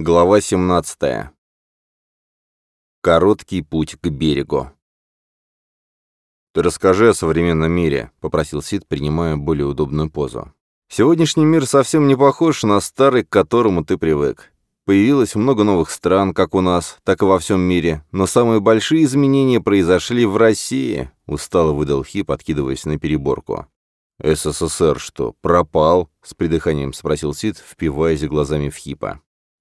Глава 17. Короткий путь к берегу. «Ты расскажи о современном мире», — попросил Сид, принимая более удобную позу. «Сегодняшний мир совсем не похож на старый, к которому ты привык. Появилось много новых стран, как у нас, так и во всем мире, но самые большие изменения произошли в России», — устало выдал Хип, откидываясь на переборку. «СССР что, пропал?» — с придыханием спросил Сид, впиваясь глазами в Хипа.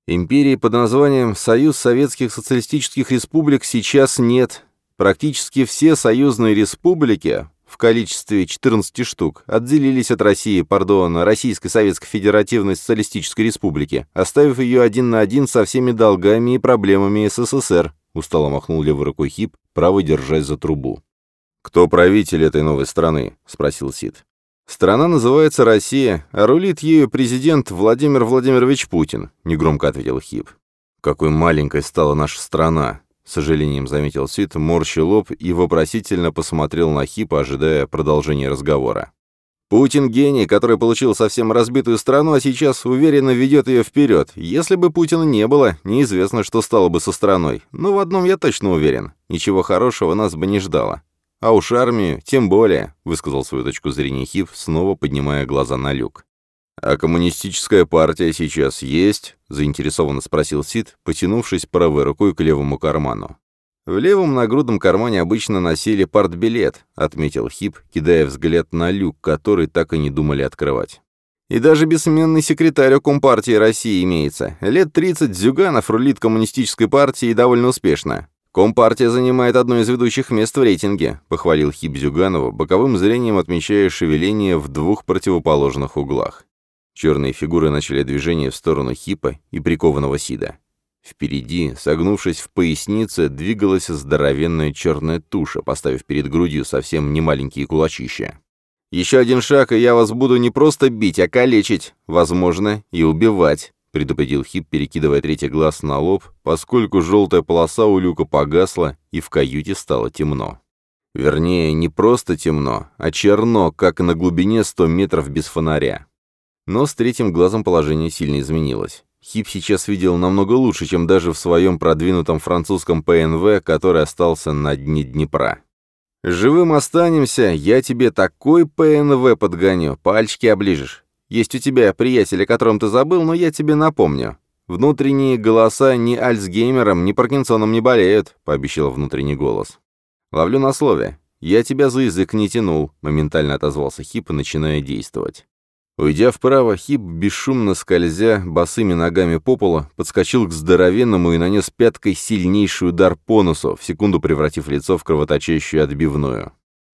Империи под названием «Союз Советских Социалистических Республик» сейчас нет. Практически все союзные республики, в количестве 14 штук, отделились от России, пардон, Российской Советской Федеративной Социалистической Республики, оставив ее один на один со всеми долгами и проблемами СССР, устало махнул левой рукой Хип, правой держась за трубу. «Кто правитель этой новой страны?» — спросил Сид. «Страна называется Россия, а рулит ею президент Владимир Владимирович Путин», — негромко ответил Хип. «Какой маленькой стала наша страна», — с сожалением заметил Сид, морщи лоб и вопросительно посмотрел на Хипа, ожидая продолжения разговора. «Путин гений, который получил совсем разбитую страну, а сейчас уверенно ведет ее вперед. Если бы Путина не было, неизвестно, что стало бы со страной. Но в одном я точно уверен. Ничего хорошего нас бы не ждало. А уж армию, тем более, высказал свою точку зрения Хив, снова поднимая глаза на люк. «А коммунистическая партия сейчас есть?» — заинтересованно спросил Сид, потянувшись правой рукой к левому карману. «В левом нагрудном кармане обычно носили партбилет», — отметил Хип, кидая взгляд на люк, который так и не думали открывать. «И даже бессменный секретарь у Компартии России имеется. Лет 30 Зюганов рулит коммунистической партией довольно успешно. «Компартия занимает одно из ведущих мест в рейтинге», — похвалил Хип Зюганова, боковым зрением отмечая шевеление в двух противоположных углах. Черные фигуры начали движение в сторону Хипа и прикованного Сида. Впереди, согнувшись в пояснице, двигалась здоровенная черная туша, поставив перед грудью совсем немаленькие кулачища. «Еще один шаг, и я вас буду не просто бить, а калечить, возможно, и убивать», предупредил Хип, перекидывая третий глаз на лоб, поскольку желтая полоса у люка погасла, и в каюте стало темно. Вернее, не просто темно, а черно, как на глубине 100 метров без фонаря. Но с третьим глазом положение сильно изменилось. Хип сейчас видел намного лучше, чем даже в своем продвинутом французском ПНВ, который остался на дне Днепра. «Живым останемся, я тебе такой ПНВ подгоню, пальчики оближешь. Есть у тебя приятель, о котором ты забыл, но я тебе напомню. Внутренние голоса ни Альцгеймером, ни Паркинсоном не болеют», — пообещал внутренний голос. «Ловлю на слове. Я тебя за язык не тянул», — моментально отозвался Хип, начиная действовать. Уйдя вправо, Хип, бесшумно скользя босыми ногами по полу, подскочил к здоровенному и нанес пяткой сильнейший удар по носу, в секунду превратив лицо в кровоточащую отбивную.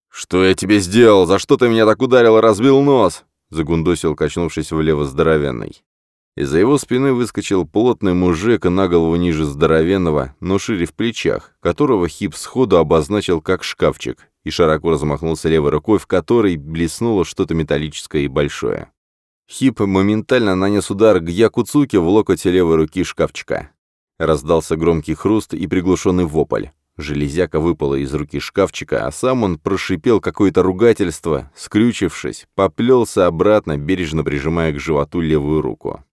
«Что я тебе сделал? За что ты меня так ударил и разбил нос?» Загундосил, качнувшись влево здоровенный. Из-за его спины выскочил плотный мужик на голову ниже здоровенного, но шире в плечах, которого Хип сходу обозначил как шкафчик, и широко размахнулся левой рукой, в которой блеснуло что-то металлическое и большое. Хип моментально нанес удар к Якуцуке в локоть левой руки шкафчика. Раздался громкий хруст и приглушенный вопль. Железяка выпала из руки шкафчика, а сам он прошипел какое-то ругательство, скрючившись, поплелся обратно, бережно прижимая к животу левую руку.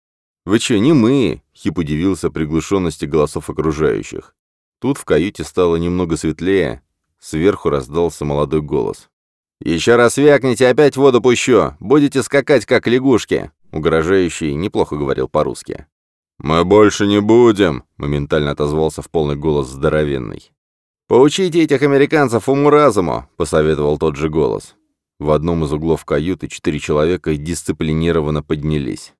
«Вы че, не мы?» — Хип удивился приглушенности голосов окружающих. Тут в каюте стало немного светлее, сверху раздался молодой голос. «Еще раз вякните, опять воду пущу! Будете скакать, как лягушки!» Угрожающий неплохо говорил по-русски. «Мы больше не будем!» — моментально отозвался в полный голос здоровенный. «Поучите этих американцев уму-разуму», — посоветовал тот же голос. В одном из углов каюты четыре человека дисциплинированно поднялись.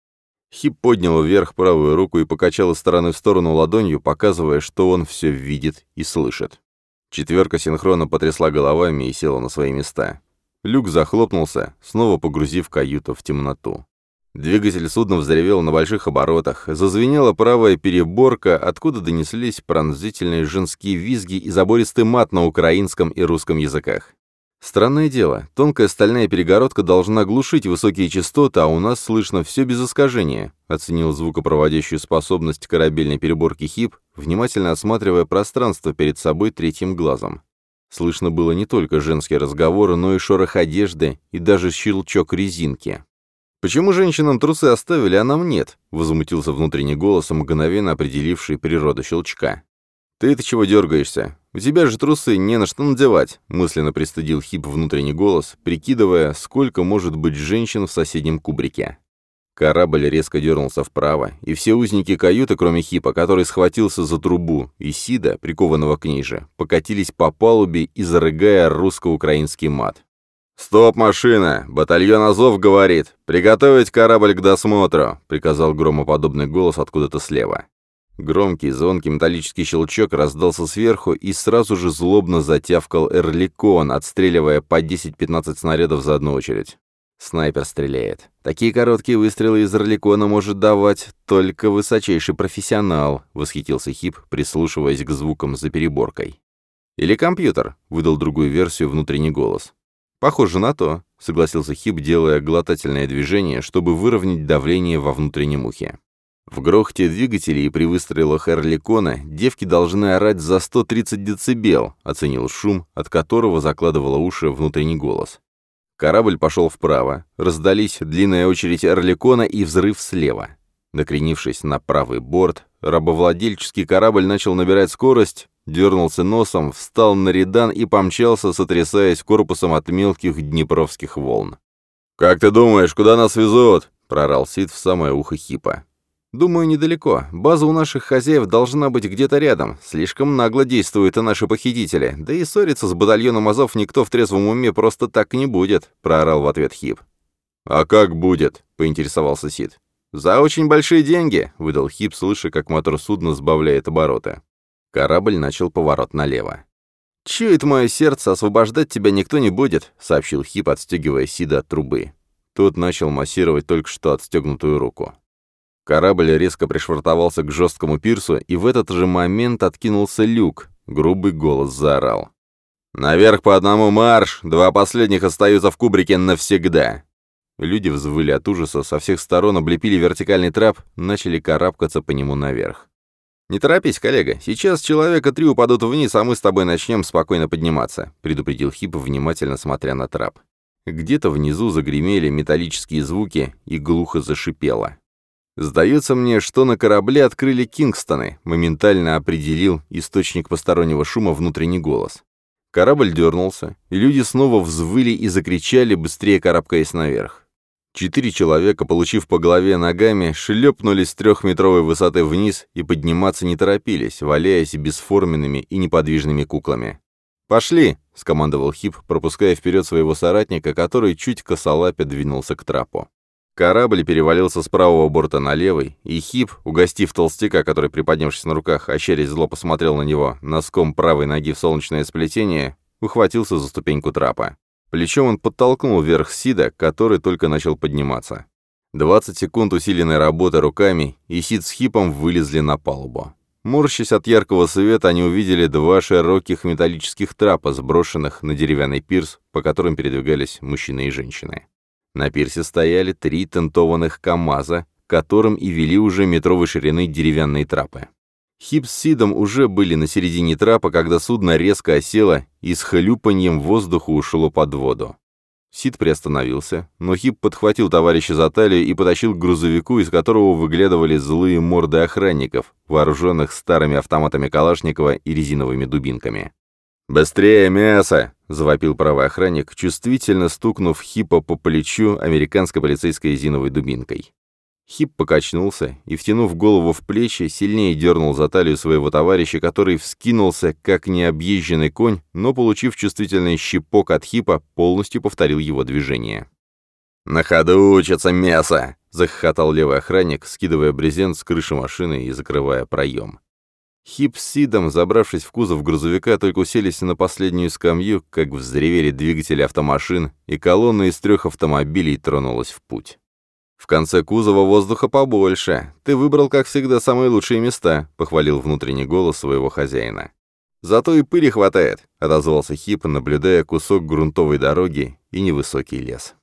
Хип поднял вверх правую руку и покачал из стороны в сторону ладонью, показывая, что он все видит и слышит. Четверка синхронно потрясла головами и села на свои места. Люк захлопнулся, снова погрузив каюту в темноту. Двигатель судна взревел на больших оборотах, зазвенела правая переборка, откуда донеслись пронзительные женские визги и забористый мат на украинском и русском языках. Странное дело, тонкая стальная перегородка должна глушить высокие частоты, а у нас слышно все без искажения, оценил звукопроводящую способность корабельной переборки ХИП, внимательно осматривая пространство перед собой третьим глазом. Слышно было не только женские разговоры, но и шорох одежды и даже щелчок резинки. «Почему женщинам трусы оставили, а нам нет?» — возмутился внутренний голос, мгновенно определивший природу щелчка. «Ты-то чего дергаешься? У тебя же трусы не на что надевать», — мысленно пристыдил Хип внутренний голос, прикидывая, сколько может быть женщин в соседнем кубрике. Корабль резко дернулся вправо, и все узники каюты, кроме Хипа, который схватился за трубу, и Сида, прикованного к ней же, покатились по палубе, изрыгая русско-украинский мат. «Стоп, машина! Батальон Азов говорит! Приготовить корабль к досмотру!» — приказал громоподобный голос откуда-то слева. Громкий, звонкий металлический щелчок раздался сверху и сразу же злобно затявкал Эрликон, отстреливая по 10-15 снарядов за одну очередь. Снайпер стреляет. Такие короткие выстрелы из Орликона может давать только высочайший профессионал, восхитился Хип, прислушиваясь к звукам за переборкой. Или компьютер, выдал другую версию внутренний голос. Похоже на то, согласился Хип, делая глотательное движение, чтобы выровнять давление во внутреннем ухе. В грохте двигателей и при выстрелах Эрликона девки должны орать за 130 дБ, оценил шум, от которого закладывало уши внутренний голос. Корабль пошел вправо, раздались длинная очередь Орликона и взрыв слева. Накренившись на правый борт, рабовладельческий корабль начал набирать скорость, дернулся носом, встал на редан и помчался, сотрясаясь корпусом от мелких днепровских волн. «Как ты думаешь, куда нас везут?» — проорал Сид в самое ухо Хипа. «Думаю, недалеко. База у наших хозяев должна быть где-то рядом. Слишком нагло действуют и наши похитители. Да и ссориться с батальоном Азов никто в трезвом уме просто так не будет», — проорал в ответ Хип. «А как будет?» — поинтересовался Сид. «За очень большие деньги», — выдал Хип, слыша, как мотор судна сбавляет обороты. Корабль начал поворот налево. «Чует мое сердце, освобождать тебя никто не будет», — сообщил Хип, отстегивая Сида от трубы. Тот начал массировать только что отстегнутую руку. Корабль резко пришвартовался к жесткому пирсу, и в этот же момент откинулся люк. Грубый голос заорал. «Наверх по одному марш! Два последних остаются в кубрике навсегда!» Люди взвыли от ужаса, со всех сторон облепили вертикальный трап, начали карабкаться по нему наверх. «Не торопись, коллега, сейчас человека три упадут вниз, а мы с тобой начнем спокойно подниматься», предупредил Хип, внимательно смотря на трап. Где-то внизу загремели металлические звуки и глухо зашипело. «Сдается мне, что на корабле открыли Кингстоны», моментально определил источник постороннего шума внутренний голос. Корабль дернулся, и люди снова взвыли и закричали, быстрее карабкаясь наверх. Четыре человека, получив по голове ногами, шлепнулись с трехметровой высоты вниз и подниматься не торопились, валяясь бесформенными и неподвижными куклами. «Пошли!» — скомандовал Хип, пропуская вперед своего соратника, который чуть косолапя двинулся к трапу. Корабль перевалился с правого борта на левый, и Хип, угостив толстяка, который, приподнявшись на руках, ощерясь зло посмотрел на него, носком правой ноги в солнечное сплетение, ухватился за ступеньку трапа. Плечом он подтолкнул вверх Сида, который только начал подниматься. 20 секунд усиленной работы руками, и Сид с Хипом вылезли на палубу. Морщась от яркого света, они увидели два широких металлических трапа, сброшенных на деревянный пирс, по которым передвигались мужчины и женщины. На пирсе стояли три тентованных КАМАЗа, которым и вели уже метровой ширины деревянные трапы. Хип с Сидом уже были на середине трапа, когда судно резко осело и с хлюпаньем воздуха ушло под воду. Сид приостановился, но Хип подхватил товарища за талию и потащил к грузовику, из которого выглядывали злые морды охранников, вооруженных старыми автоматами Калашникова и резиновыми дубинками. «Быстрее, мясо!» — завопил правый охранник, чувствительно стукнув Хипа по плечу американской полицейской резиновой дубинкой. Хип покачнулся и, втянув голову в плечи, сильнее дернул за талию своего товарища, который вскинулся, как необъезженный конь, но, получив чувствительный щепок от Хипа, полностью повторил его движение. «На ходу учатся мясо!» — захохотал левый охранник, скидывая брезент с крыши машины и закрывая проем. Хип с Сидом, забравшись в кузов грузовика, только уселись на последнюю скамью, как взревели двигатели автомашин, и колонна из трех автомобилей тронулась в путь. «В конце кузова воздуха побольше. Ты выбрал, как всегда, самые лучшие места», — похвалил внутренний голос своего хозяина. «Зато и пыли хватает», — отозвался Хип, наблюдая кусок грунтовой дороги и невысокий лес.